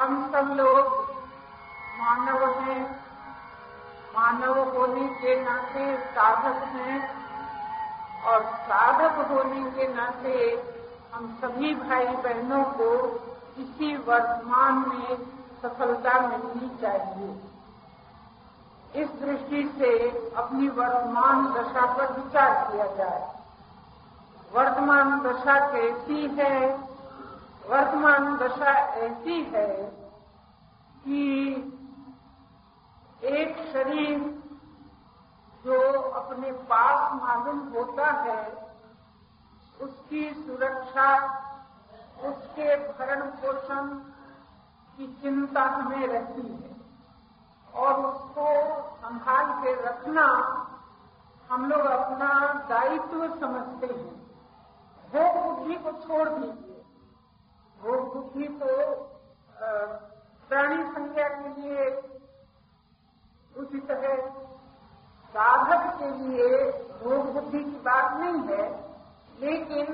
हम सब लोग मानव हैं। मानव होने के नाते साधक हैं और साधक होने के नाते हम सभी भाई बहनों को इसी वर्तमान में सफलता मिलनी चाहिए। इस दृष्टि से अपनी वर्तमान दशा पर विचार किया जाए। वर्तमान दशा कैसी है? वर्तमान दशा ऐसी है कि एक शरीर जो अपने पास मालूम होता है, उसकी सुरक्षा, उसके भरण पोषण की चिंता हमें रहती है। और उसको संभाल के रखना हम लोग अपना दायित्व समझते हैं। भोग बुद्धि को छोड़ दीजिए। भोग बुद्धि तो प्राणी संज्ञा के लिए उचित है साधक के लिए भोग बुद्धि की बात नहीं है, लेकिन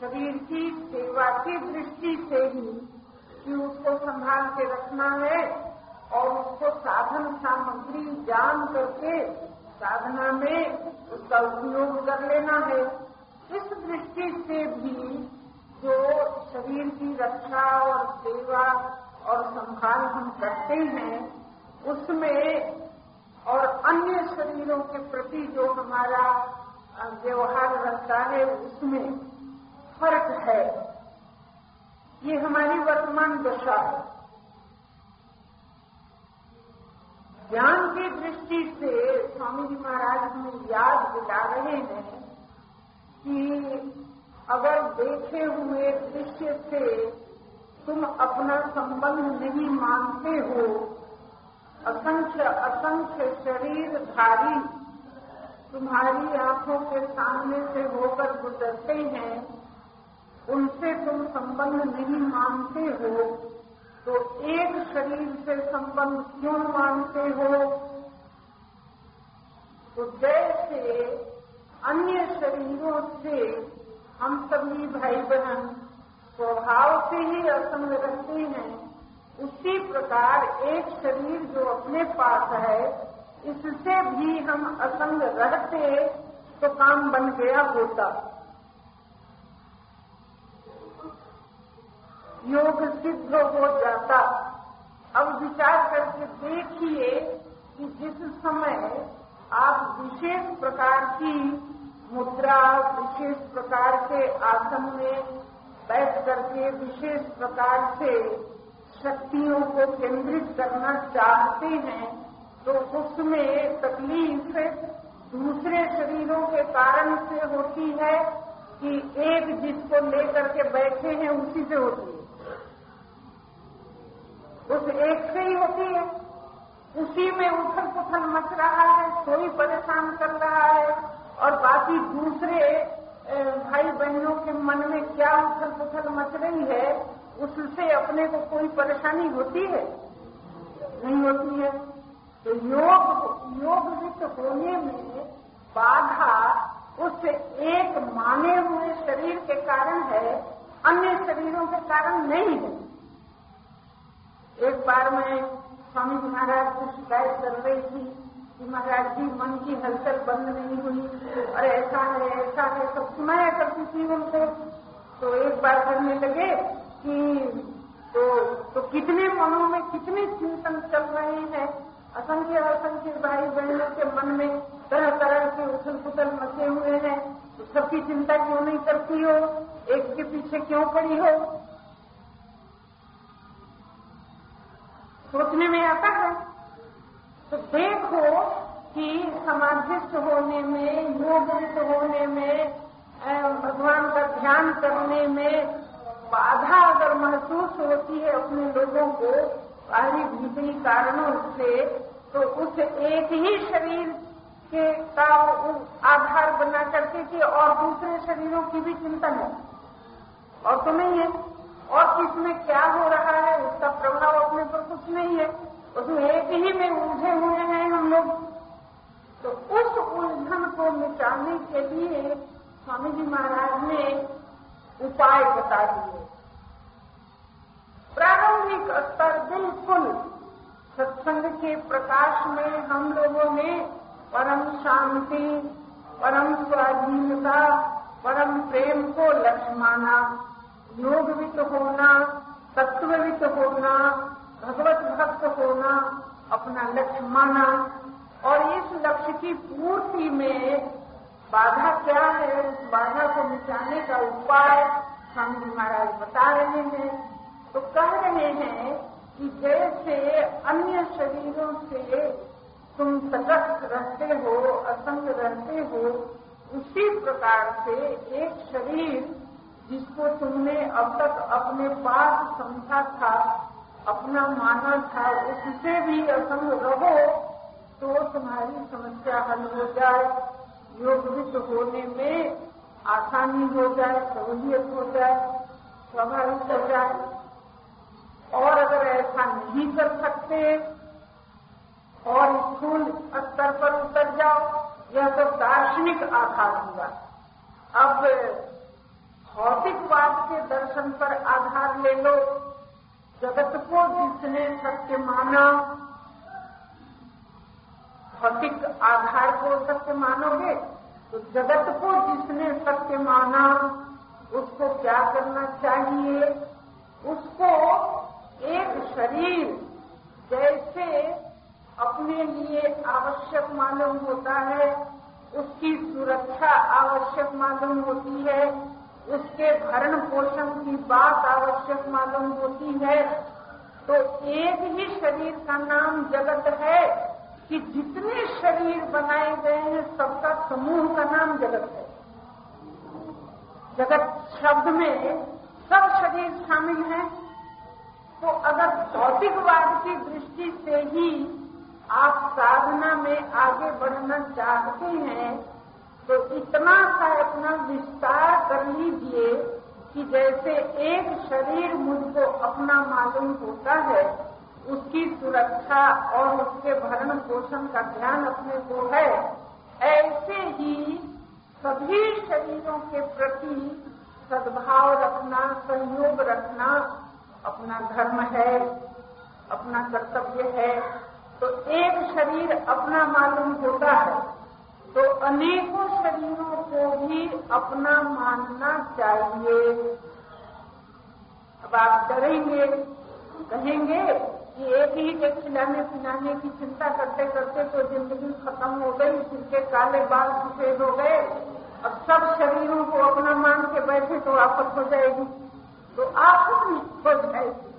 शरीर की सेवा की दृष्टि से ही कि उसको संभाल के रखना है और उसको साधन सामग्री जान करके साधना में उसका उपयोग कर लेना है। इस दृष्टि से भी जो शरीर की रक्षा और सेवा और संभाल हम करते हैं, उसमें और अन्य शरीरों के प्रति जो हमारा व्यवहार रहता है, उसमें फ़र्क है। ये हमारी वर्तमान दशा है। ज्ञान की दृष्टि से स्वामी जी महाराज हमें याद दिला रहे हैं कि अगर देखे हुए दृश्य से तुम अपना संबंध नहीं मानते हो, असंख्य असंख्य शरीरधारी तुम्हारी आँखों के सामने से होकर गुजरते हैं, उनसे तुम संबंध नहीं मानते हो तो एक शरीर से संबंध क्यों मानते हो? तो जैसे अन्य शरीरों से हम सभी भाई बहन स्वभाव से ही असंग रहते हैं। उसी प्रकार एक शरीर जो अपने पास है, इससे भी हम असंग रहते तो काम बन गया होता। योग सिद्ध हो जाता। अब विचार करके देखिए कि जिस समय आप विशेष प्रकार की मुद्रा विशेष प्रकार के आसन में बैठ करके विशेष प्रकार से शक्तियों को केंद्रित करना चाहते हैं तो उसमें तकलीफ़ दूसरे शरीरों के कारण से होती है कि एक जिसको लेकर के बैठे हैं, उसी से होती है। उस एक से ही होती है। उसी में उथल पुथल मच रहा है, कोई परेशान कर रहा है। और बाकी दूसरे भाई बहनों के मन में क्या उथल पुथल मच रही है, उससे अपने को कोई परेशानी होती है? नहीं होती है। तो योग योग वित्त होने में बाधा उस एक माने हुए शरीर के कारण है, अन्य शरीरों के कारण नहीं है। एक बार मैं स्वामी जी महाराज को शिकायत कर रही थी कि महाराज जी, मन की हलचल बंद नहीं हुई। और ऐसा है ऐसा है, सब सुनाया करती थी उनको तो एक बार करने लगे कि तो तो कितने मनों में कितने चिंतन चल रहे हैं। असंख्य असंख्य भाई बहनों के मन में तरह तरह के उछल पुथल मचे हुए हैं। तो सबकी चिंता क्यों नहीं करती हो? एक के पीछे क्यों पड़ी हो? सोचने में आता है। तो देखो कि समाधिस्थ होने में योगित होने में भगवान का ध्यान करने में बाधा अगर महसूस होती है अपने लोगों को, बाहरी भीतरी कारणों से तो उस एक ही शरीर के का आधार बना करके कि और दूसरे शरीरों की भी चिंतन है। और तो नहीं है। और किसमें क्या हो रहा है उसका प्रभाव अपने पर कुछ नहीं है। उसमें एक ही में उलझे हुए हैं हम लोग। तो उस उलझन को मिटाने के लिए स्वामी जी महाराज ने उपाय बता दिए। प्रारंभिक स्तर बिल्कुल सत्संग के प्रकाश में हम लोगों ने परम शांति, परम स्वाधीनता, परम प्रेम को लक्ष्य माना। योगवित होना, तत्ववित होना भगवत भक्त होना, अपना लक्ष्य माना, और इस लक्ष्य की पूर्ति में बाधा क्या है? उस बाधा को मिटाने का उपाय स्वामी महाराज बता रहे हैं। तो कह रहे हैं कि जैसे अन्य शरीरों से तुम तटस्थ रहते हो, असंग रहते हो, उसी प्रकार से एक शरीर जिसको तुमने अब तक अपने पास समझा था अपना माना था उससे भी असंग रहो तो तुम्हारी समस्या हल हो जाए। योगवित होने में आसानी हो जाए, सहूलियत हो जाए, स्वाभाविक हो जाए। और अगर ऐसा नहीं कर सकते, और स्थूल स्तर पर उतर जाओ, यह तो दार्शनिक आधार हुआ अब भौतिकवाद के दर्शन पर आधार ले लो। जगत को जिसने सत्य माना, भौतिक आधार को सत्य मानोगे तो जगत को जिसने सत्य माना, उसको क्या करना चाहिए? उसको एक शरीर जैसे अपने लिए आवश्यक मालूम होता है, उसकी सुरक्षा आवश्यक मालूम होती है। भरण पोषण की बात आवश्यक मालूम होती है तो एक ही शरीर का नाम जगत है कि जितने शरीर बनाए गए हैं, सबका समूह का नाम जगत है। जगत शब्द में सब शरीर शामिल हैं तो अगर भौतिकवाद की दृष्टि से ही आप साधना में आगे बढ़ना चाहते हैं तो इतना सा अपना विस्तार कर लीजिए कि जैसे एक शरीर मुझको अपना मालूम होता है, उसकी सुरक्षा और उसके भरण पोषण का ध्यान अपने को है, ऐसे ही सभी शरीरों के प्रति सद्भाव रखना, संयोग रखना अपना धर्म है, अपना कर्तव्य है। तो एक शरीर अपना मालूम होता है। तो अनेकों शरीरों को भी अपना मानना चाहिए। अब आप डरेंगे, कहेंगे कि एक ही के खिलाने पिलाने की चिंता करते करते तो ज़िंदगी खत्म हो गई, जिनके काले बाल सफ़ेद हो गए। अब सब शरीरों को अपना मान के बैठे तो आफत हो जाएगी। तो आफत हो जाएगी।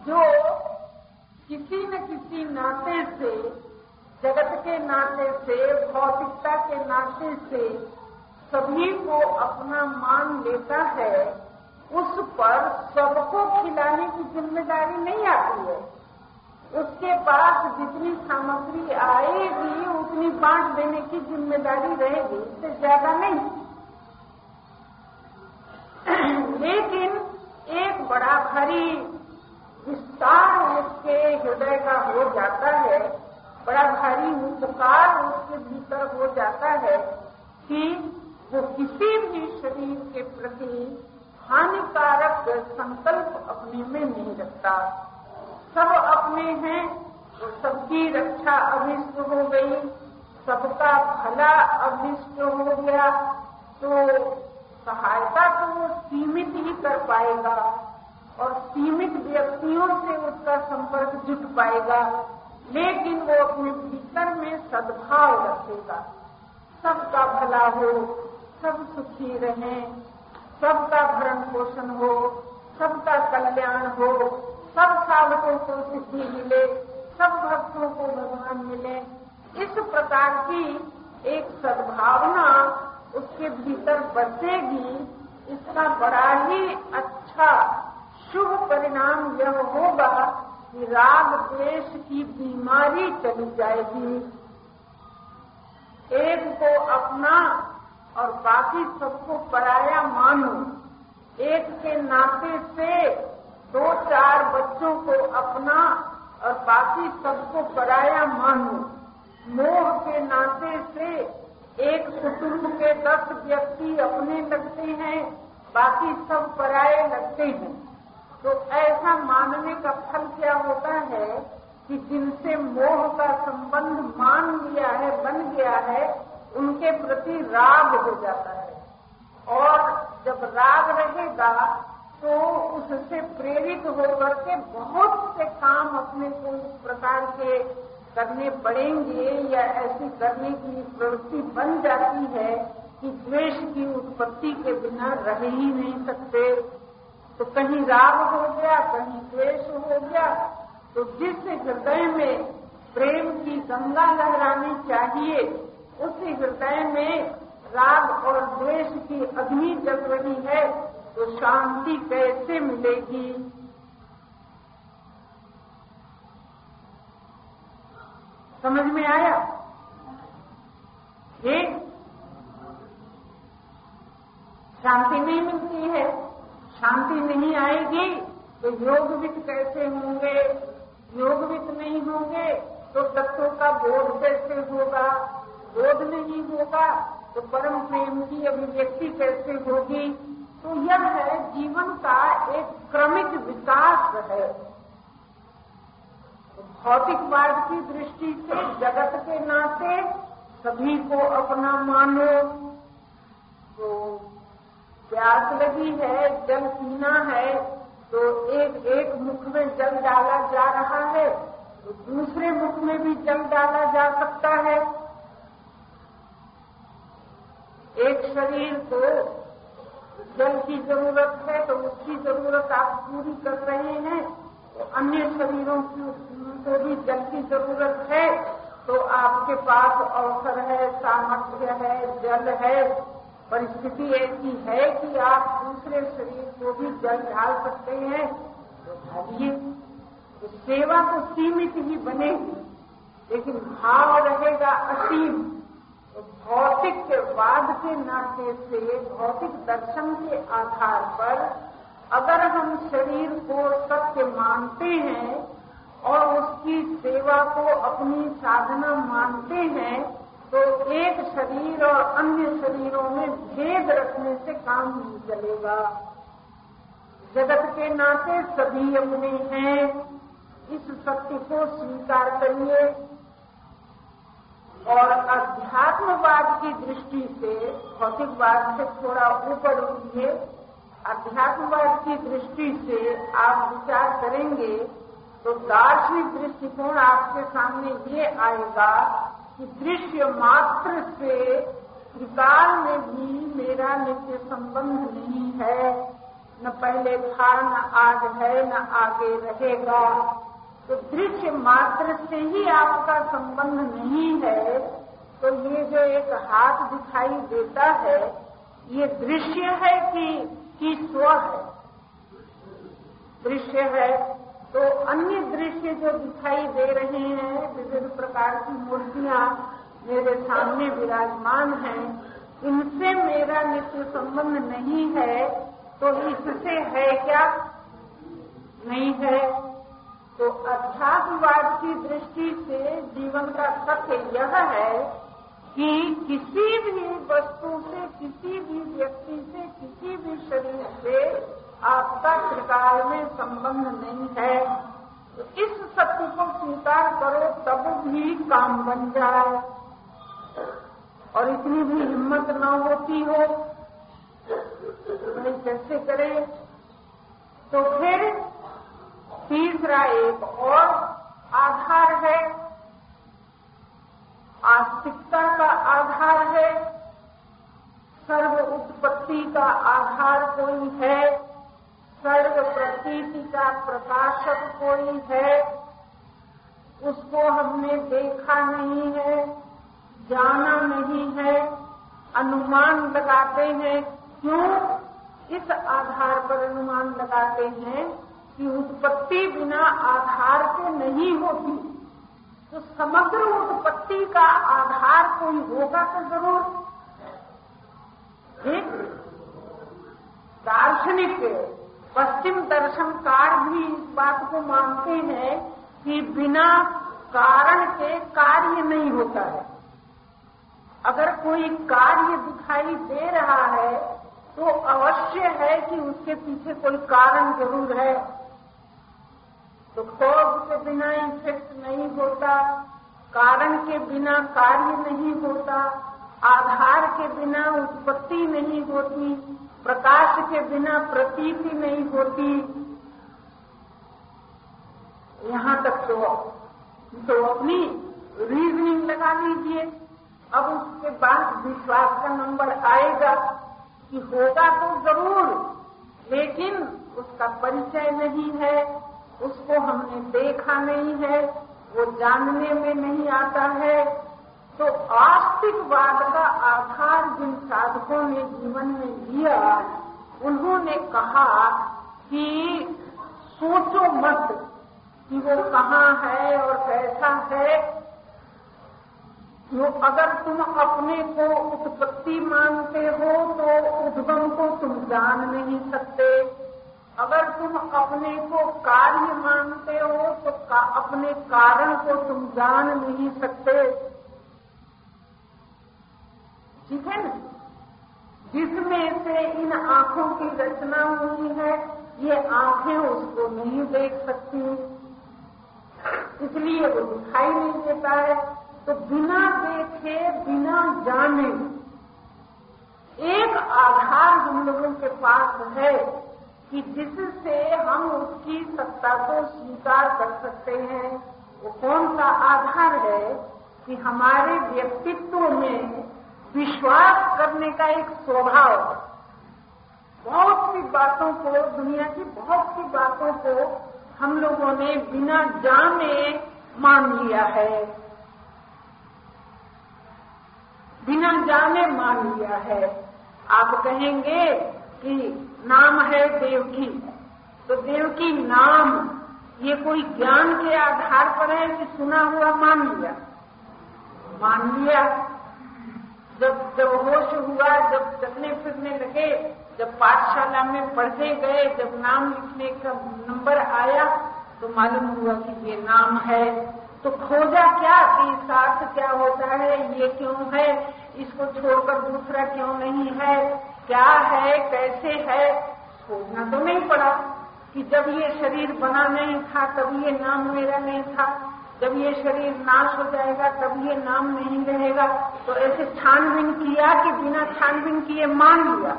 जो किसी न किसी नाते से जगत के नाते से, भौतिकता के नाते से सभी को अपना मान लेता है, उस पर सबको खिलाने की ज़िम्मेदारी नहीं आती है। उसके पास जितनी सामग्री आएगी, उतनी बांट देने की ज़िम्मेदारी रहेगी, इससे ज़्यादा नहीं। लेकिन एक बड़ा भारी विस्तार उसके हृदय का हो जाता है। बड़ा भारी उपकार उसके भीतर हो जाता है कि वो किसी भी शरीर के प्रति हानिकारक संकल्प अपने में नहीं रखता। सब अपने हैं तो सबकी रक्षा अभिष्ट हो गई, सबका भला अभिष्ट हो गया तो सहायता तो वो सीमित ही कर पाएगा और सीमित व्यक्तियों से उसका संपर्क जुट पाएगा। लेकिन वो अपने भीतर में सद्भाव रखेगा। सबका भला हो, सब सुखी रहें, सबका भरण पोषण हो, सबका कल्याण हो, सब साधकों को सिद्धि मिले, सब भक्तों को भगवान मिले। इस प्रकार की एक सद्भावना उसके भीतर बसेगी, इसका बड़ा ही अच्छा शुभ परिणाम यह होगा कि राग द्वेष की बीमारी चली जाएगी। एक को अपना और बाकी सबको पराया मानो। एक के नाते से दो चार बच्चों को अपना और बाकी सबको पराया मानो। मोह के नाते से एक कुटुंब के दस व्यक्ति अपने लगते हैं, बाकी सब पराये लगते हैं। तो ऐसा मानने का फल क्या होता है कि जिनसे मोह का संबंध मान लिया है, बन गया है, उनके प्रति राग हो जाता है। और जब राग रहेगा तो उससे प्रेरित होकर के बहुत से काम अपने को इस प्रकार के करने पड़ेंगे या ऐसी करने की प्रवृत्ति बन जाती है कि द्वेष की उत्पत्ति के बिना रह ही नहीं सकते। तो कहीं राग हो गया, कहीं द्वेष हो गया तो जिस हृदय में प्रेम की गंगा लहरानी चाहिए, उसी हृदय में राग और द्वेष की अग्नि जल रही है तो शांति कैसे मिलेगी? समझ में आया? ये शांति नहीं मिलती है। शांति नहीं आएगी तो योगवित कैसे होंगे? योगवित नहीं होंगे तो तत्वों का बोध कैसे होगा? बोध नहीं होगा तो परम प्रेम की अभिव्यक्ति कैसे होगी? तो यह है, जीवन का एक क्रमिक विकास है। भौतिकवाद की दृष्टि से जगत के नाते सभी को अपना मानो। तो प्यास लगी है, जल पीना है तो एक एक मुख में जल डाला जा रहा है तो दूसरे मुख में भी जल डाला जा सकता है। एक शरीर को जल की ज़रूरत है तो उसकी ज़रूरत आप पूरी कर रहे हैं तो अन्य शरीरों की को भी जल की ज़रूरत है तो आपके पास अवसर है, सामर्थ्य है, जल है। परिस्थिति ऐसी है कि आप दूसरे शरीर को भी जल ढाल सकते हैं तो ढालिए तो सेवा तो सीमित ही बनेगी, लेकिन भाव रहेगा असीम। तो भौतिक वाद के नाते से, भौतिक दर्शन के आधार पर, अगर हम शरीर को सत्य मानते हैं और उसकी सेवा को अपनी साधना मानते हैं तो एक शरीर और अन्य शरीरों में भेद रखने से काम नहीं चलेगा। जगत के नाते सभी अपने हैं। इस सत्य को स्वीकार करिए। और अध्यात्मवाद की दृष्टि से, भौतिकवाद से थोड़ा ऊपर उठिए। अध्यात्मवाद की दृष्टि से आप विचार करेंगे तो दार्शनिक दृष्टिकोण आपके सामने ये आएगा कि दृश्य मात्र से त्रिकाल में भी मेरा नित्य संबंध नहीं है। न पहले था न आज है न आगे रहेगा। तो दृश्य मात्र से ही आपका संबंध नहीं है तो ये जो एक हाथ दिखाई देता है ये दृश्य है कि, कि स्व है। दृश्य है तो अन्य दृश्य जो दिखाई दे रहे हैं विभिन्न प्रकार की मूर्तियाँ मेरे सामने विराजमान हैं, इनसे मेरा नित्य संबंध नहीं है तो इससे है क्या? नहीं है। तो अध्यात्मवाद की दृष्टि से जीवन का सत्य यह है कि किसी भी वस्तु से, किसी भी व्यक्ति से, किसी भी शरीर से आपका त्रिकाल में संबंध नहीं है तो इस सत्य को स्वीकार करो, तब भी काम बन जाए। और इतनी भी हिम्मत न होती हो तो भाई कैसे करें? तो फिर तीसरा एक और आधार है। आस्तिकता का आधार है सर्व उत्पत्ति का आधार कोई है? सर्व प्रतीति का प्रकाशक कोई है, उसको हमने देखा नहीं है, जाना नहीं है, अनुमान लगाते हैं। क्यों? इस आधार पर अनुमान लगाते हैं कि उत्पत्ति बिना आधार के नहीं होती। तो समग्र उत्पत्ति का आधार कोई होगा तो ज़रूर। एक दार्शनिक पश्चिम दर्शनकार भी इस बात को मानते हैं कि बिना कारण के कार्य नहीं होता है। अगर कोई कार्य दिखाई दे रहा है तो अवश्य है कि उसके पीछे कोई कारण ज़रूर है। तो खोज के बिना इफ़ेक्ट नहीं होता, कारण के बिना कार्य नहीं होता, आधार के बिना उत्पत्ति नहीं होती प्रकाश के बिना प्रतीति नहीं होती। यहाँ तक तो तो अपनी रीजनिंग लगा लीजिए। अब उसके बाद विश्वास का नंबर आएगा कि होगा तो ज़रूर, लेकिन उसका परिचय नहीं है, उसको हमने देखा नहीं है, वो जानने में नहीं आता है। तो आस्तिकवाद का आधार जिन साधकों ने जीवन में लिया उन्होंने कहा कि सोचो मत कि वो कहाँ है और कैसा है। जो अगर तुम अपने को उत्पत्ति मानते हो तो उद्गम को तुम जान नहीं सकते। अगर तुम अपने को कार्य मानते हो तो का, अपने कारण को तुम जान नहीं सकते। ठीक है? ना जिसमें से इन आँखों की रचना हुई है, ये आँखें उसको नहीं देख सकती। इसलिए वो दिखाई नहीं देता है। तो बिना देखे, बिना जाने, एक आधार हम लोगों के पास है कि जिससे हम उसकी सत्ता को स्वीकार कर सकते हैं। वो कौन सा आधार है कि हमारे व्यक्तित्व में विश्वास करने का एक स्वभाव बहुत सी बातों को, दुनिया की बहुत सी बातों को हम लोगों ने बिना जाने मान लिया है। बिना जाने मान लिया है। आप कहेंगे कि नाम है देवकी। तो देवकी नाम, ये कोई ज्ञान के आधार पर है कि सुना हुआ मान लिया? मान लिया। जब जब होश हुआ, जब चलने फिरने लगे, जब पाठशाला में पढ़ने गए, जब नाम लिखने का नंबर आया तो मालूम हुआ कि ये नाम है। तो खोजा क्या कि इसका क्या होता है, ये क्यों है, इसको छोड़कर दूसरा क्यों नहीं है, क्या है, कैसे है खोजना तो नहीं पड़ा कि जब ये शरीर बना नहीं था, तब ये नाम मेरा नहीं था। जब ये शरीर नाश हो जाएगा, तब ये नाम नहीं रहेगा। तो ऐसे छानबीन किया कि बिना छानबीन किए मान लिया।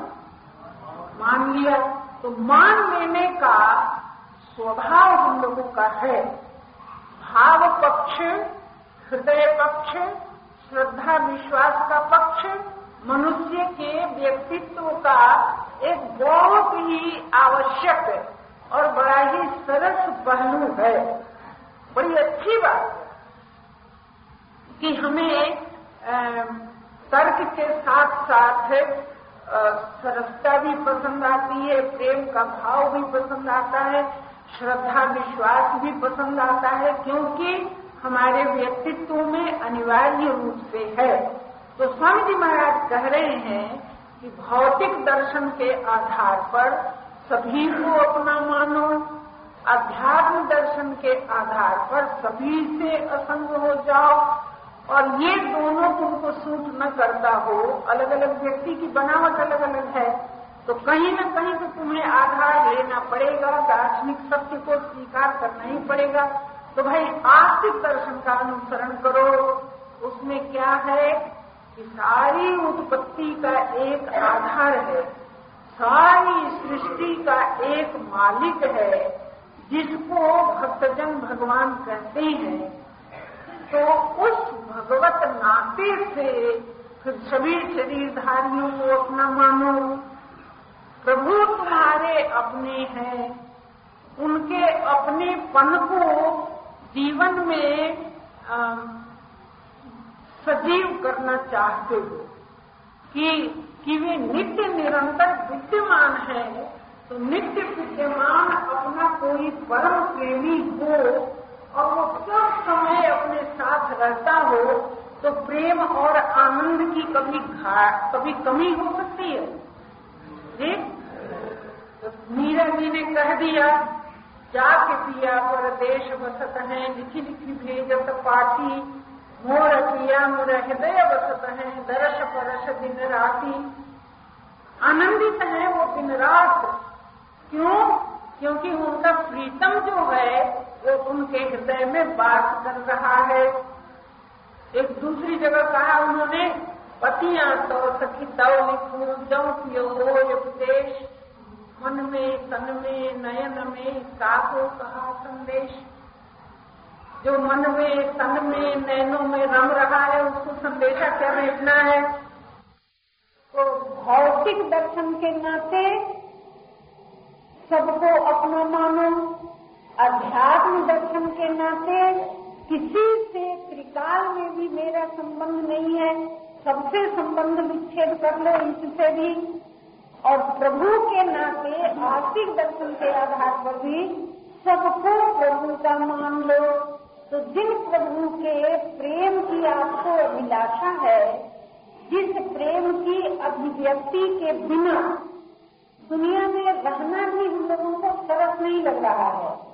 मान लिया। तो मान लेने का स्वभाव हम लोगों का है। भाव पक्ष, हृदय पक्ष, श्रद्धा, विश्वास का पक्ष, मनुष्य के व्यक्तित्व का एक बहुत ही आवश्यक और बड़ा ही सरस पहलू है। बड़ी अच्छी बात कि हमें तर्क के साथ साथ सरसता भी पसंद आती है, प्रेम का भाव भी पसंद आता है, श्रद्धा विश्वास भी पसंद आता है, क्योंकि हमारे व्यक्तित्व में अनिवार्य रूप से है। तो स्वामी जी महाराज कह रहे हैं कि भौतिक दर्शन के आधार पर सभी को अपना मानो अध्यात्म दर्शन के आधार पर सभी से असंग हो जाओ। और ये दोनों तुमको सूट न करता हो अलग अलग व्यक्ति की बनावट अलग अलग है तो कहीं न कहीं तो तुम्हें आधार लेना पड़ेगा, दार्शनिक सत्य को स्वीकार करना ही पड़ेगा। तो भाई, आस्तिक दर्शन का अनुसरण करो। उसमें क्या है कि सारी उत्पत्ति का एक आधार है, सारी सृष्टि का एक मालिक है। जिसको भक्तजन भगवान कहते हैं तो उस भगवत नाते से फिर सभी शरीरधारियों को अपना मानो। प्रभु तुम्हारे अपने हैं उनके अपने पन को जीवन में आ, सजीव करना चाहते हो कि कि वे नित्य निरंतर विद्यमान है। तो नित्य विद्यमान अपना कोई परम प्रेमी हो और वो सब समय अपने साथ रहता हो तो प्रेम और आनंद की कभी कभी कमी हो सकती है? ठीक तो मीरा जी ने कह दिया, जाके पिया पर देश बसत है, लिखी लिखी भेजत पाठी, मोर पिया मोर हृदय बसत है, दर्श परश दिन राति। आनंदित है वो दिन रात क्यों? क्योंकि उनका प्रीतम जो है, वो उनके हृदय में बात कर रहा है। एक दूसरी जगह कहा उन्होंने, पतियाँ तो सखी दौ लिखू जौ पियो मन में, तन में, नयन में साको कहा संदेश। जो मन में, तन में नैनों में रम रहा है, उसको संदेशा क्या भेजना है? तो भौतिक दर्शन के नाते सबको अपना मानो। अध्यात्म दर्शन के नाते किसी से त्रिकाल में भी मेरा संबंध नहीं है। सबसे संबंध विच्छेद कर लो इससे भी। और प्रभु के नाते, आर्थिक दर्शन के आधार पर भी सबको प्रभु का मान लो। तो जिन प्रभु के प्रेम की आपको अभिलाषा है, जिस प्रेम की अभिव्यक्ति के बिना दुनिया में रहना भी हम लोगों को सरस नहीं लग रहा है।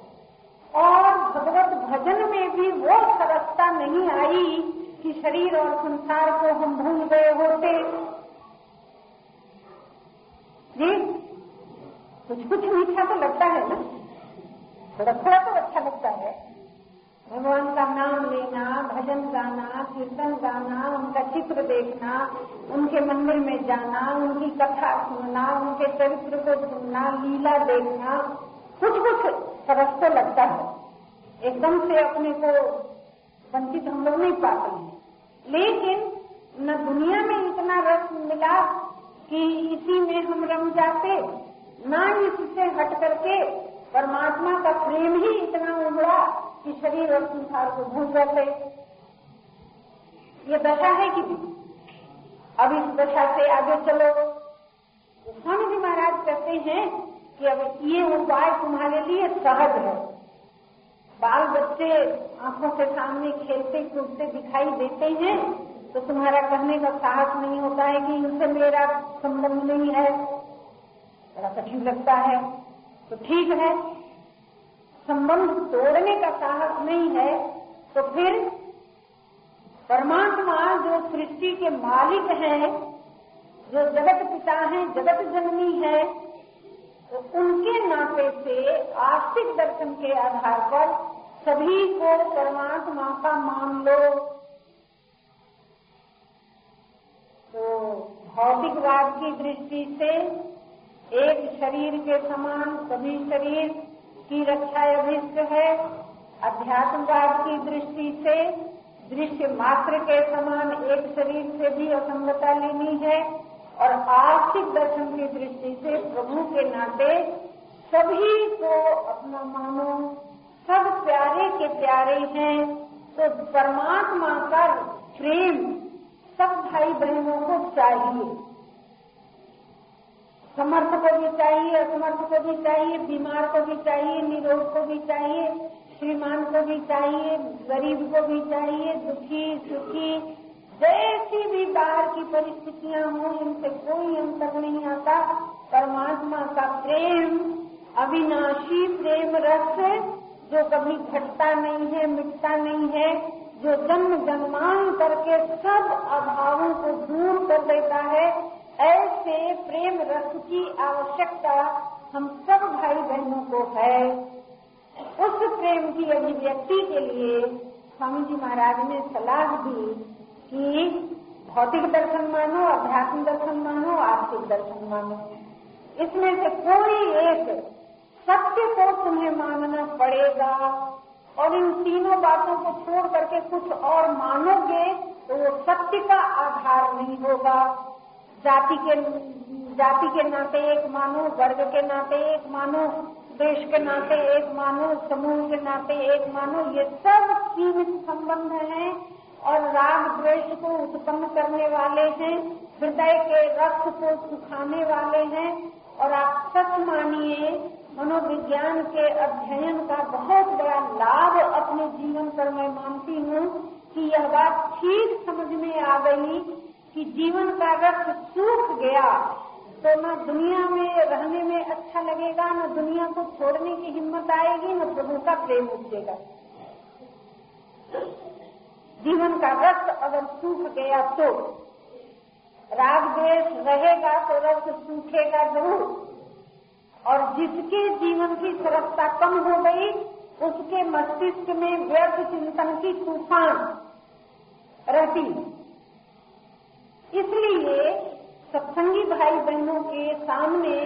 और भगवत भजन में भी वो सरसता नहीं आई कि शरीर और संसार को हम भूल गए होते। जी कुछ कुछ मीठा तो लगता है ना? थोड़ा थोड़ा तो अच्छा लगता है। भगवान का नाम लेना भजन गाना कीर्तन गाना उनका चित्र देखना उनके मंदिर में जाना, उनकी कथा सुनना, उनके चरित्र को सुनना, लीला देखना कुछ कुछ सरस तो लगता है। एकदम से अपने को वंचित हम लोग नहीं पाते हैं। लेकिन न दुनिया में इतना रस मिला कि इसी में हम रम जाते, न इससे हट करके परमात्मा का प्रेम ही इतना उमड़ा कि शरीर और संसार को भूल जाते ये दशा है कि अब इस दशा से आगे चलो। स्वामी जी महाराज कहते हैं कि अब ये उपाय तुम्हारे लिए सहज है। बाल बच्चे आँखों के सामने खेलते, कूदते दिखाई देते हैं तो तुम्हारा कहने का साहस नहीं होता है कि इनसे मेरा संबंध नहीं है। बड़ा कठिन लगता है। तो ठीक है संबंध तोड़ने का साहस नहीं है तो फिर परमात्मा जो सृष्टि के मालिक हैं, जो जगत पिता हैं, जगत जननी है तो उनके नाते से आस्तिक दर्शन के आधार पर सभी को परमात्मा का मान लो। तो भौतिकवाद की दृष्टि से एक शरीर के समान सभी शरीर की रक्षा अभिष्ट है। अध्यात्मवाद की दृष्टि से दृश्य मात्र के समान एक शरीर से भी असंगता लेनी है और आर्थिक दर्शन की दृष्टि से प्रभु के नाते सभी को अपना मानो। सब प्यारे के प्यारे हैं। तो परमात्मा का प्रेम सब भाई बहनों को चाहिए। समर्थ को भी चाहिए, असमर्थ को भी चाहिए, बीमार को भी चाहिए, निरोग को भी चाहिए, श्रीमान को भी चाहिए, गरीब को भी चाहिए, दुखी, सुखी, जैसी भी बाहर की परिस्थितियाँ हों, इनसे कोई अंतर नहीं आता। परमात्मा का प्रेम, अविनाशी प्रेम रस जो कभी घटता नहीं है, मिटता नहीं है, जो जन्म जन्मान करके सब अभावों को दूर कर देता है। ऐसे प्रेम रस की आवश्यकता हम सब भाई बहनों को है। उस प्रेम की अभिव्यक्ति के लिए स्वामी जी महाराज ने सलाह दी कि भौतिक दर्शन मानो अध्यात्म दर्शन मानो, आर्थिक दर्शन मानो। इसमें से कोई एक सत्य को तुम्हें मानना पड़ेगा और इन तीनों बातों को छोड़ करके कुछ और मानोगे तो वो सत्य का आधार नहीं होगा। जाति के जाति के नाते एक मानो, वर्ग के नाते एक मानो, देश के नाते एक मानो, समूह के नाते एक मानो, ये सब सीमित संबंध हैं और राग द्वेष को उत्पन्न करने वाले हैं, हृदय के रक्त को सुखाने वाले हैं और आप सच मानिए, मनोविज्ञान के अध्ययन का बहुत बड़ा लाभ अपने जीवन पर मैं मानती हूँ कि यह बात ठीक समझ में आ गई कि जीवन का रक्त सूख गया तो न दुनिया में रहने में अच्छा लगेगा, न दुनिया को छोड़ने की हिम्मत आएगी, न प्रभु का प्रेम उठेगा। जीवन का रक्त अगर सूख गया तो राग देश रहेगा तो रक्त सूखेगा ज़रूर। और जिसके जीवन की सरसता कम हो गई, उसके मस्तिष्क में व्यर्थ चिंतन की तूफ़ान रहती। इसलिए सत्संगी भाई बहनों के सामने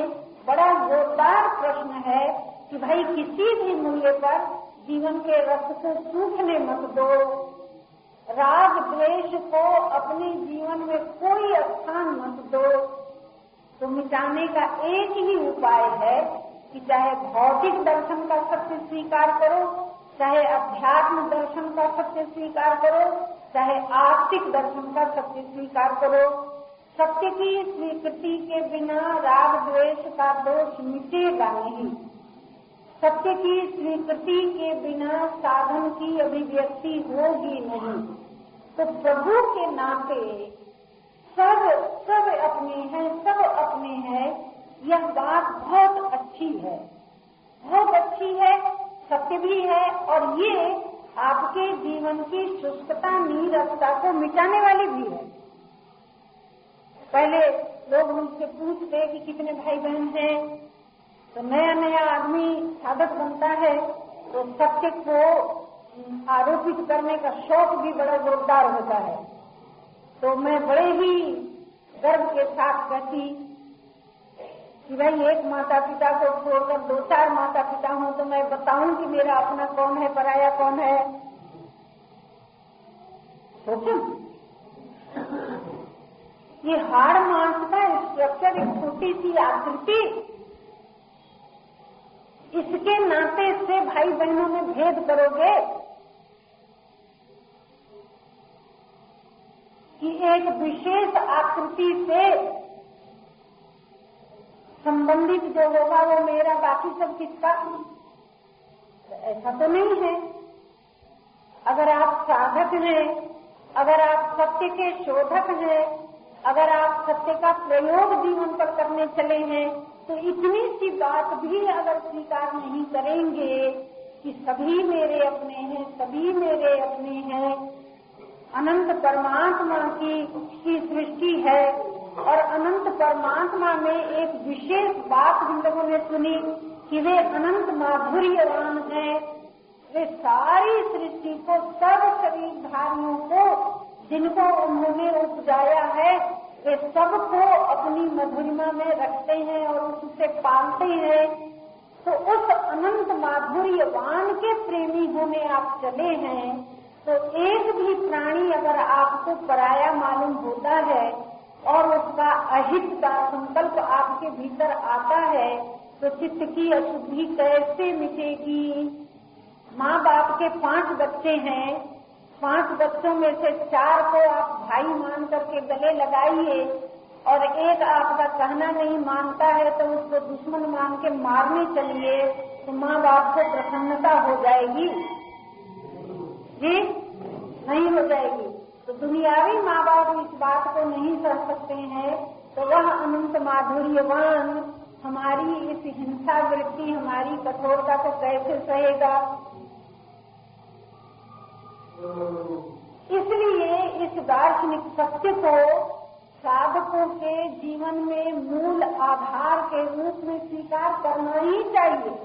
बड़ा जोरदार प्रश्न है कि भाई किसी भी मूल्य पर जीवन के रस को सूखने मत दो। राग द्वेष को अपने जीवन में कोई स्थान मत दो। तो मिटाने का एक ही उपाय है कि चाहे भौतिक दर्शन का सत्य स्वीकार करो, चाहे अध्यात्म दर्शन का सत्य स्वीकार करो चाहे आर्थिक दर्शन का सत्य स्वीकार करो सत्य की स्वीकृति के बिना राग द्वेष का दोष मिटेगा नहीं। सत्य की स्वीकृति के बिना साधन की अभिव्यक्ति होगी नहीं। तो प्रभु के नाते सब सब अपने हैं, सब अपने हैं, यह बात बहुत अच्छी है। बहुत अच्छी है, सत्य भी है, और ये आपके जीवन की शुष्कता नीरसता को मिटाने वाली भी है। पहले लोग मुझसे पूछते कि कितने भाई बहन हैं। तो नया नया आदमी साधक बनता है तो सत्य को आरोपित करने का शौक भी बड़ा जोरदार होता है। तो मैं बड़े ही गर्व के साथ कहती कि भाई एक माता पिता को छोड़कर दो चार माता पिता हों तो मैं बताऊँ कि मेरा अपना कौन है, पराया कौन है? सोचो। ये हाड़ मांस का स्ट्रक्चर एक छोटी सी आकृति। इसके नाते से भाई बहनों में भेद करोगे कि एक विशेष आकृति से संबंधित जो होगा वो मेरा, बाकी सब किसका? ऐसा तो नहीं है। अगर आप साधक हैं, अगर आप सत्य के शोधक हैं, अगर आप सत्य का प्रयोग जीवन पर करने चले हैं तो इतनी सी बात भी अगर स्वीकार नहीं करेंगे कि सभी मेरे अपने हैं, सभी मेरे अपने हैं। अनंत परमात्मा की सृष्टि है। और अनंत परमात्मा में एक विशेष बात हम लोगों ने सुनी कि वे अनंत माधुर्यवान हैं। वे सारी सृष्टि को, सब शरीरधारियों को, जिनको उन्होंने उपजाया है, वे सबको अपनी मधुरिमा में रखते हैं और उससे पालते हैं। तो उस अनंत माधुर्यवान के प्रेमी होने आप चले हैं। तो एक भी प्राणी अगर आपको पराया मालूम होता है और उसका अहित का संकल्प आपके भीतर आता है तो चित्त की अशुद्धि कैसे मिटेगी? माँ बाप के पाँच बच्चे हैं। पाँच बच्चों में से चार को आप भाई मान करके गले लगाइए और एक आपका कहना नहीं मानता है तो उसको दुश्मन मान के मारने चलिए तो माँ बाप को प्रसन्नता हो जाएगी। जी? नहीं हो जाएगी। तो दुनियावी माँ बाप इस बात को नहीं सह सकते हैं तो वह अनंत माधुर्यवान हमारी इस हिंसा वृत्ति, हमारी कठोरता को कैसे सहेगा? इसलिए इस दार्शनिक सत्य को साधकों के जीवन में मूल आधार के रूप में स्वीकार करना ही चाहिए।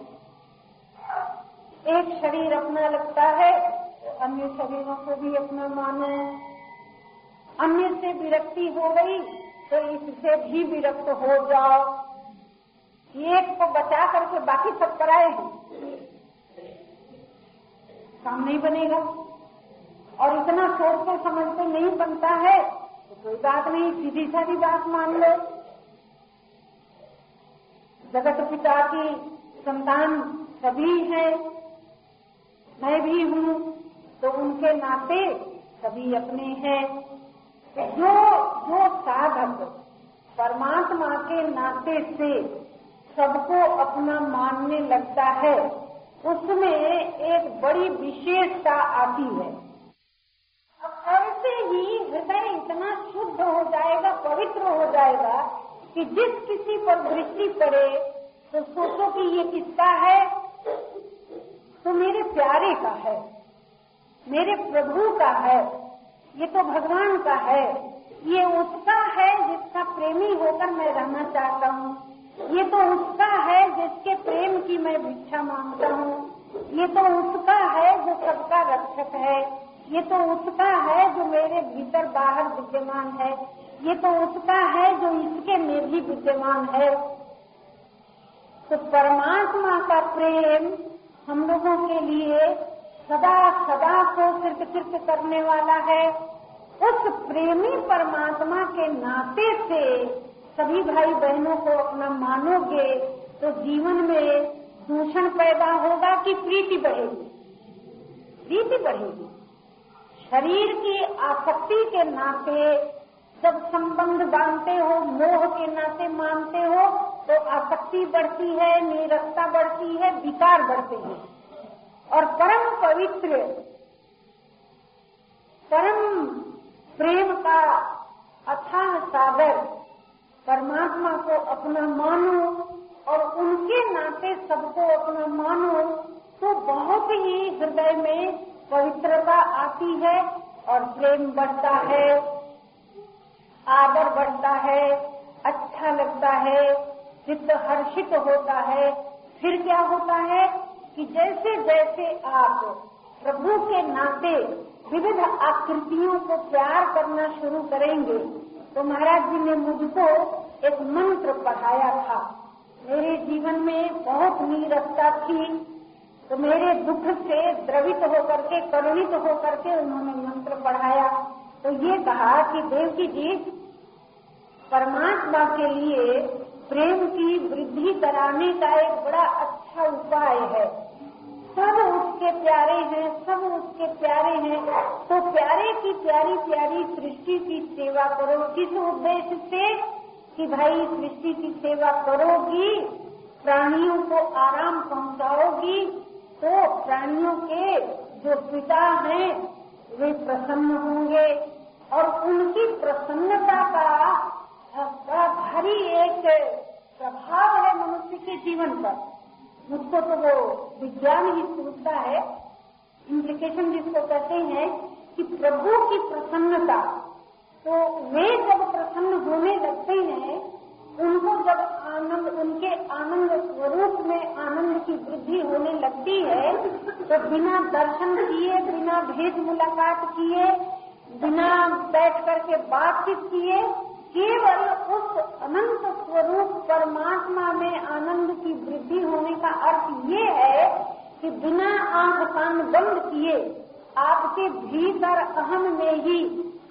एक शरीर अपना लगता है, अन्य शरीरों को भी अपना मानो अन्य से विरक्ति हो गई तो इससे भी विरक्त हो जाओ। एक को बचा करके बाकी सब कराए हैं। काम नहीं बनेगा। और इतना सोचते समझते नहीं बनता है तो कोई बात नहीं, सीधी साधी बात मान लो। जगत पिता की संतान सभी है, मैं भी हूँ तो उनके नाते सभी अपने हैं। जो जो साधक परमात्मा के नाते से सबको अपना मानने लगता है, उसमें एक बड़ी विशेषता आती है। अब ऐसे ही हृदय इतना शुद्ध हो जाएगा, पवित्र हो जाएगा, कि जिस किसी पर दृष्टि पड़े तो सोचो कि ये किसका है? तो मेरे प्यारे का है, मेरे प्रभु का है। ये तो भगवान का है। ये उसका है जिसका प्रेमी होकर मैं रहना चाहता हूँ। ये तो उसका है जिसके प्रेम की मैं भिक्षा माँगता हूँ। ये तो उसका है जो सबका रक्षक है। ये तो उसका है जो मेरे भीतर बाहर विद्यमान है। ये तो उसका है जो इसके में भी विद्यमान है। तो परमात्मा का प्रेम हम लोगों के लिए सदा सदा को सिर्फ़ सिर्फ़ करने वाला है। उस प्रेमी परमात्मा के नाते से सभी भाई बहनों को अपना मानोगे तो जीवन में दूषण पैदा होगा कि प्रीति बढ़ेगी। प्रीति बढ़ेगी। शरीर की आसक्ति के नाते जब संबंध बांधते हो, मोह के नाते मानते हो तो आसक्ति बढ़ती है निरस्ता बढ़ती है, विकार बढ़ते हैं। और परम पवित्र, परम प्रेम का अथाह सागर, परमात्मा को अपना मानो और उनके नाते सबको अपना मानो तो बहुत ही हृदय में पवित्रता आती है और प्रेम बढ़ता है, आदर बढ़ता है अच्छा लगता है, चित्त हर्षित होता है, फिर क्या होता है? कि जैसे जैसे आप प्रभु के नाते विविध आकृतियों को प्यार करना शुरू करेंगे तो महाराज जी ने मुझको एक मंत्र पढ़ाया था। मेरे जीवन में बहुत नीरसता थी तो मेरे दुख से द्रवित होकर के, करुणित होकर के उन्होंने मंत्र पढ़ाया। तो ये कहा कि देवकी जी, परमात्मा के लिए प्रेम की वृद्धि कराने का एक बड़ा अच्छा उपाय है। सब उसके प्यारे हैं, सब उसके प्यारे हैं। तो प्यारे की प्यारी प्यारी सृष्टि की सेवा करो। किस उद्देश्य से? कि भाई, सृष्टि की सेवा करोगी, प्राणियों को आराम पहुंचाओगी तो प्राणियों के जो पिता हैं, वे प्रसन्न होंगे। और उनकी प्रसन्नता का भारी एक प्रभाव है मनुष्य के जीवन पर। मुझको तो वो विज्ञान ही सोचता है। इम्प्लीकेशन जिसको कहते हैं कि प्रभु की प्रसन्नता तो वे जब प्रसन्न होने लगते हैं, उनको जब आनंद, उनके आनंद स्वरूप में आनंद की वृद्धि होने लगती है तो बिना दर्शन किए, बिना भेद मुलाकात किए, बिना बैठ करके बातचीत किए, केवल उस अनंत स्वरूप परमात्मा में आनंद की अर्थ ये है कि बिना आँख कान बंद किए आपके भीतर अहम में ही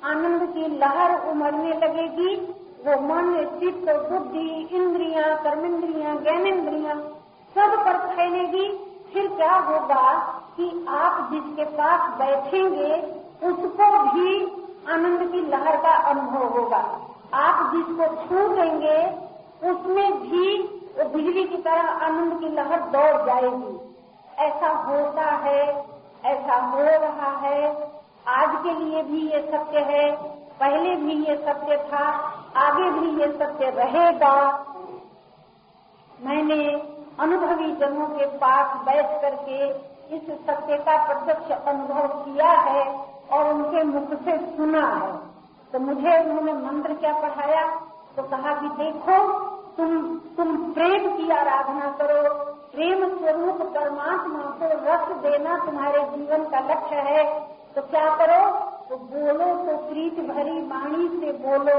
आनंद की लहर उमड़ने लगेगी। वो मन, चित्त, बुद्धि, इंद्रिया, कर्मेंद्रियाँ ज्ञानेन्द्रियाँ सब पर फैलेगी। फिर क्या होगा कि आप जिसके पास बैठेंगे, उसको भी आनंद की लहर का अनुभव होगा। आप जिसको छू देंगे उसमें भी वो बिजली की तरह आनंद की लहर दौड़ जाएगी। ऐसा होता है, ऐसा हो रहा है। आज के लिए भी ये सत्य है, पहले भी ये सत्य था, आगे भी ये सत्य रहेगा। मैंने अनुभवी जनों के पास बैठ करके इस सत्य का प्रत्यक्ष अनुभव किया है और उनके मुख से सुना है। तो मुझे उन्होंने मंत्र क्या पढ़ाया? तो कहा कि देखो तुम तुम प्रेम की आराधना करो। प्रेम स्वरूप परमात्मा को रस देना तुम्हारे जीवन का लक्ष्य है। तो क्या करो? तो बोलो तो प्रीत भरी वाणी से बोलो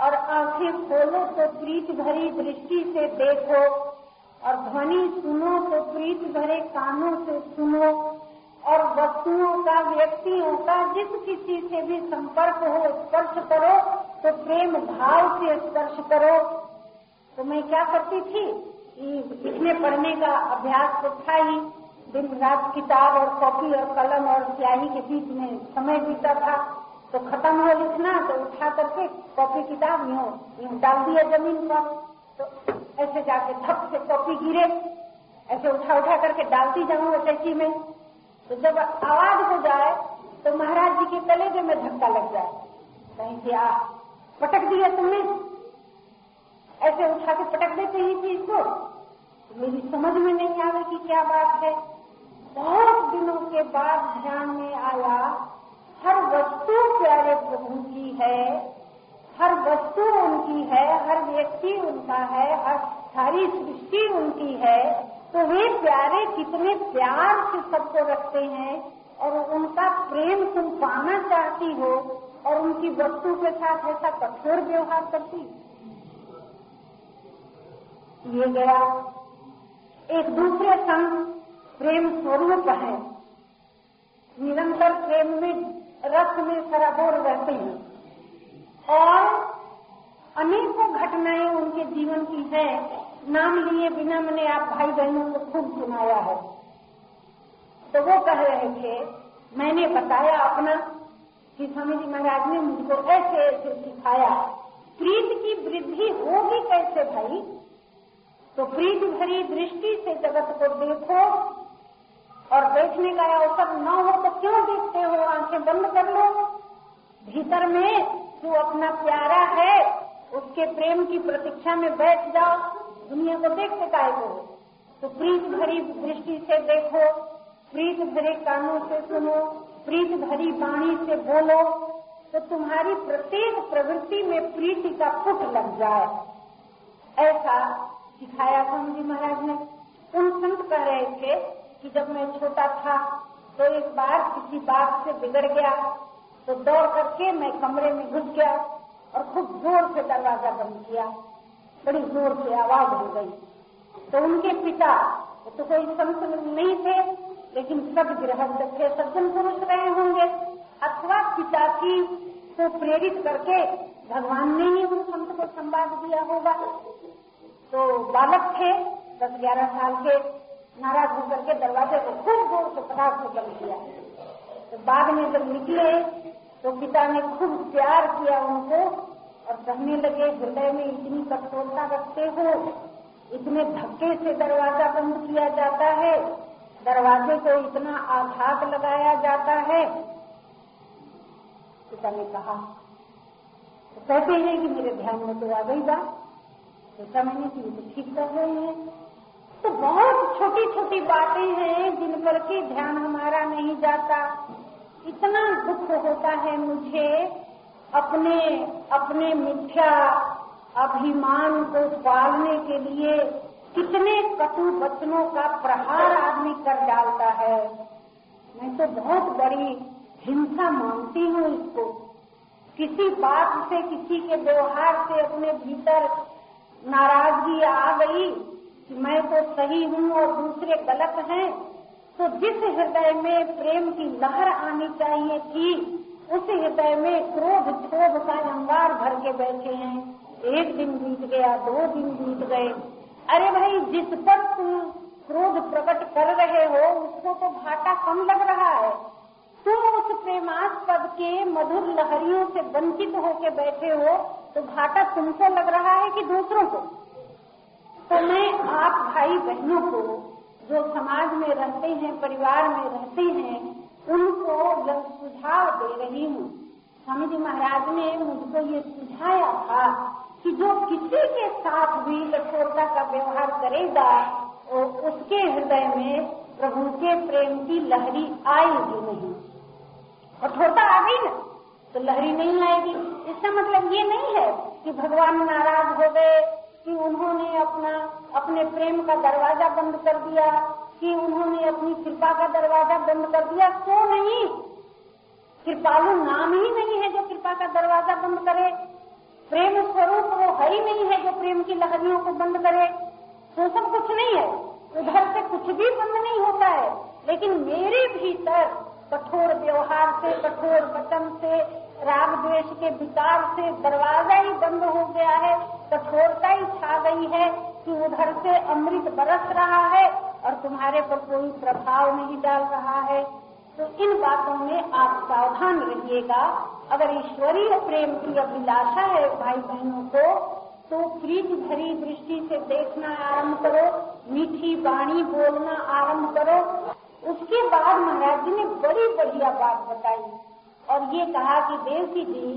और आँखें खोलो तो प्रीत भरी दृष्टि से देखो और ध्वनि सुनो तो प्रीत भरे कानों से सुनो और वस्तुओं का, व्यक्तियों का, जिस किसी से भी संपर्क हो, स्पर्श करो तो प्रेम भाव से स्पर्श करो। तो मैं क्या करती थी लिखने पढ़ने का अभ्यास तो था ही। दिन रात किताब और कॉपी और कलम और स्याही के बीच में समय बीता था। तो खत्म हो लिखना तो उठा करके कॉपी किताब यूँ यूँ डाल दिया ज़मीन पर। तो ऐसे जाके थप से कॉपी गिरे। ऐसे उठा उठा करके डालती जाऊँ टैची में। तो जब आवाज़ हो जाए तो महाराज जी के कलेजे में धक्का लग जाए। कहीं से आ, पटक दिया तुमने। ऐसे उठा के पटक देते ही चीज़ को। तो मेरी समझ में नहीं आवे कि क्या बात है। बहुत दिनों के बाद ध्यान में आया, हर वस्तु प्यारे प्रभु की है, हर वस्तु उनकी है, हर व्यक्ति उनका है, हर सारी सृष्टि उनकी है तो वे प्यारे कितने प्यार से सबको रखते हैं और उनका प्रेम तुम पाना चाहती हो और उनकी वस्तु के साथ ऐसा कठोर व्यवहार करती ये गया। एक दूसरे संग प्रेम स्वरूप है। निरंतर प्रेम में, रस में सराबोर रहते हैं। और अनेकों घटनाएँ उनके जीवन की है। नाम लिए बिना मैंने आप भाई बहनों को खूब सुनाया है। तो वो कह रहे थे, मैंने बताया अपना कि स्वामी जी महाराज ने मुझको ऐसे ऐसे सिखाया। प्रीत की वृद्धि होगी कैसे भाई? तो प्रीत भरी दृष्टि से जगत को देखो और देखने का अवसर न हो तो क्यों देखते हो? आँखें बंद कर लो। भीतर में जो अपना प्यारा है, उसके प्रेम की प्रतीक्षा में बैठ जाओ। दुनिया को देखते काय को तो प्रीत भरी दृष्टि से देखो प्रीत भरे कानों से सुनो प्रीत भरी वाणी से बोलो तो तुम्हारी प्रत्येक प्रवृत्ति में प्रीति का फुट लग जाए। ऐसा सिखाया स्वामी जी महाराज ने। उन संत कह रहे थे कि जब मैं छोटा था तो एक बार किसी बात से बिगड़ गया तो दौड़ करके मैं कमरे में घुस गया और खूब ज़ोर से दरवाज़ा बंद किया। बड़ी ज़ोर से आवाज़ हो गई। तो उनके पिता तो कोई संत नहीं थे, लेकिन सब गृहस्थ थे, सज्जन पुरुष रहे होंगे। अथवा पिता की को प्रेरित करके भगवान ने ही उन संत को संवाद दिया होगा। तो बालक थे, दस ग्यारह साल के, नाराज़ होकर के दरवाजे को खूब ज़ोर से पटाख से बंद किया। तो बाद में जब निकले तो पिता ने खूब प्यार किया उनको और कहने लगे, हृदय में इतनी कठोरता रखते हो, इतने धक्के से दरवाज़ा बंद किया जाता है, दरवाजे को इतना आघात लगाया जाता है। पिता ने कहा तो कहते हैं कि मेरे ध्यान में तो आ गई बात। सोचा मैंने कि तो ठीक कर रहे हैं। तो बहुत छोटी छोटी बातें हैं जिन पर के ध्यान हमारा नहीं जाता। इतना दुख होता है मुझे अपने अपने मिथ्या अभिमान को पालने के लिए कितने कटु वचनों का प्रहार आदमी कर डालता है। मैं तो बहुत बड़ी हिंसा मानती हूँ इसको। किसी बात से, किसी के व्यवहार से अपने भीतर नाराज़गी आ गई कि मैं तो सही हूँ और दूसरे गलत हैं तो जिस हृदय में प्रेम की लहर आनी चाहिए थी, उस हृदय में क्रोध क्षोभ का अंगार भर के बैठे हैं। एक दिन बीत गया, दो दिन बीत गए। अरे भाई, जिस पर तुम क्रोध प्रकट कर रहे हो, उसको तो भाटा कम लग रहा है। तुम उस प्रेमास्पद के मधुर लहरियों से वंचित होके बैठे हो तो घाटा तुमको लग रहा है कि दूसरों को? तो मैं आप भाई बहनों को, जो समाज में रहते हैं, परिवार में रहते हैं, उनको जब सुझाव दे रही हूँ। स्वामी जी महाराज ने मुझको ये सुझाया था कि जो किसी के साथ भी कठोरता का व्यवहार करेगा और उसके हृदय में प्रभु के प्रेम की लहरी आएगी नहीं। कठोरता आ गई ना तो लहरी नहीं आएगी। इसका मतलब ये नहीं है कि भगवान नाराज़ हो गए, कि उन्होंने अपना, अपने प्रेम का दरवाज़ा बंद कर दिया, कि उन्होंने अपनी कृपा का दरवाज़ा बंद कर दिया। तो नहीं? कृपालु नाम ही नहीं है जो कृपा का दरवाज़ा बंद करे। प्रेम स्वरूप वो है ही नहीं है जो प्रेम की लहरियों को बंद करे। तो सब कुछ नहीं है। उधर से कुछ भी बंद नहीं होता है। लेकिन मेरे भीतर कठोर व्यवहार से, कठोर वचन से राग द्वेष के विकार से दरवाज़ा ही बंद हो गया है, कठोरता ही छा गई है कि उधर से अमृत बरस रहा है और तुम्हारे पर कोई प्रभाव नहीं डाल रहा है। तो इन बातों में आप सावधान रहिएगा। अगर ईश्वरीय प्रेम की अभिलाषा है भाई बहनों को तो प्रीत भरी दृष्टि से देखना आरंभ करो, मीठी वाणी बोलना आरंभ करो उसके बाद महाराज जी ने बड़ी बढ़िया बात बताई। और ये कहा कि देवसी जी,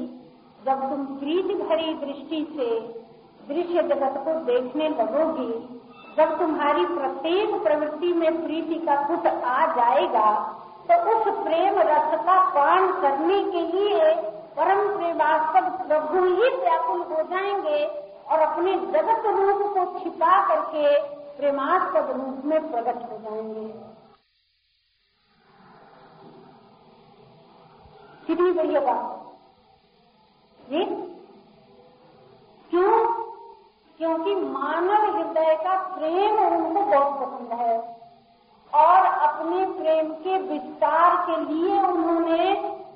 जब तुम प्रीत भरी दृष्टि से दृश्य जगत को देखने लगोगी, जब तुम्हारी प्रत्येक प्रवृत्ति में प्रीति का कुट आ जाएगा तो उस प्रेम रस का पान करने के लिए परम प्रेमास्पद प्रभु ही व्याकुल हो जाएँगे और अपने जगत रूप को छिपा करके प्रेमास्पद रूप में प्रकट हो जाएँगे। कितनी बात जी क्यों? क्योंकि मानव हृदय का प्रेम उनको बहुत पसंद है। और अपने प्रेम के विस्तार के लिए उन्होंने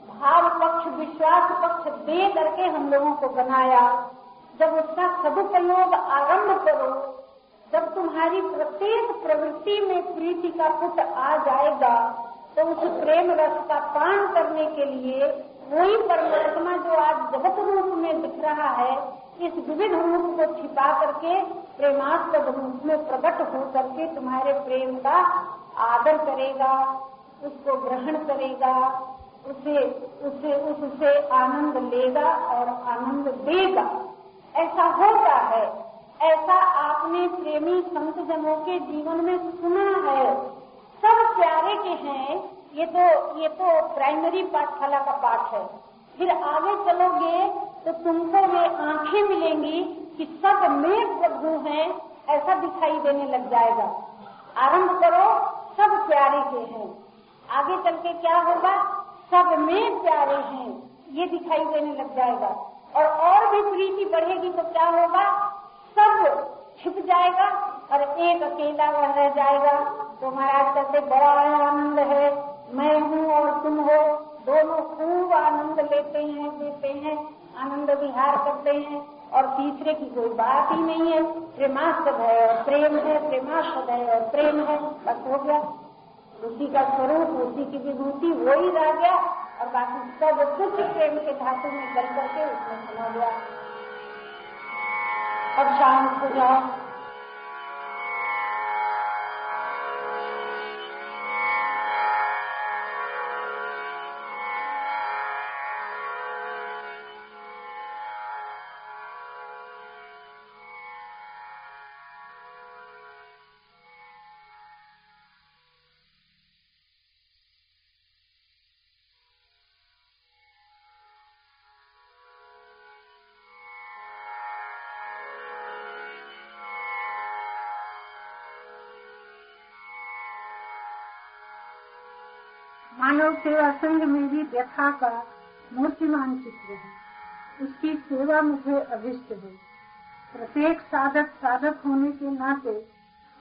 भाव पक्ष विश्वास पक्ष दे करके हम लोगों को बनाया। जब उसका सदुपयोग आरंभ करो, जब तुम्हारी प्रत्येक प्रवृत्ति में प्रीति का पुट आ जाएगा तो उस प्रेम रस का पान करने के लिए वही परमात्मा जो आज जगत रूप में दिख रहा है, इस विविध रूप को छिपा करके, प्रेमास्पद रूप में प्रकट हो करके तुम्हारे प्रेम का आदर करेगा, उसको ग्रहण करेगा, उसे उसे, उससे आनंद लेगा और आनंद देगा। ऐसा होता है, ऐसा आपने प्रेमी संत जनों के जीवन में सुना है। सब प्यारे के हैं, ये तो ये तो प्राइमरी पाठशाला का पाठ है। फिर आगे चलोगे तो तुमको वे आँखें मिलेंगी कि सब में प्रभु हैं, ऐसा दिखाई देने लग जाएगा। आरंभ करो, सब प्यारे के हैं। आगे चल के क्या होगा? सब में प्यारे हैं, ये दिखाई देने लग जाएगा। और और भी प्रीति बढ़ेगी तो क्या होगा? सब छिप जाएगा और एक अकेला रह जाएगा। तो महाराज कहते बड़ा आनंद है। मैं हूँ और तुम हो। दोनों खूब आनंद लेते हैं देते हैं, आनंद विहार करते हैं। और तीसरे की कोई बात ही नहीं है। प्रेमास्पद है और प्रेम है, प्रेमास्पद है और प्रेम है। बस हो गया। उसी का स्वरूप उसी की विभूति, वो ही रह गया। और बाकी सब कुछ प्रेम के धातु में गल करके उसमें समा गया। अब शांत हो जाओ। मानव सेवा संघ में भी व्यथा का मूर्तिमान चित्र है। उसकी सेवा मुझे अभिष्ट है। प्रत्येक साधक साधक होने के नाते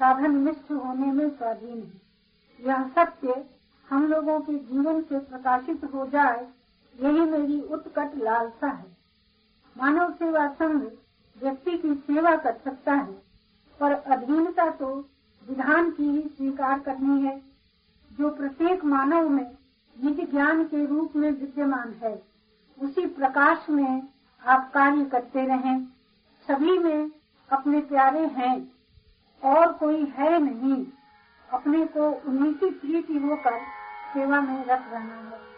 साधन निष्ठ होने में स्वाधीन है। यह सत्य हम लोगों के जीवन से प्रकाशित हो जाए, यही मेरी उत्कट लालसा है। मानव सेवा संघ व्यक्ति की सेवा कर सकता है, पर अधीनता तो विधान की ही स्वीकार करनी है। जो प्रत्येक मानव में निज ज्ञान के रूप में विद्यमान है, उसी प्रकाश में आप कार्य करते रहें। सभी में अपने प्यारे हैं, और कोई है नहीं। अपने को उन्हीं की प्रीति होकर सेवा में रख रहना है।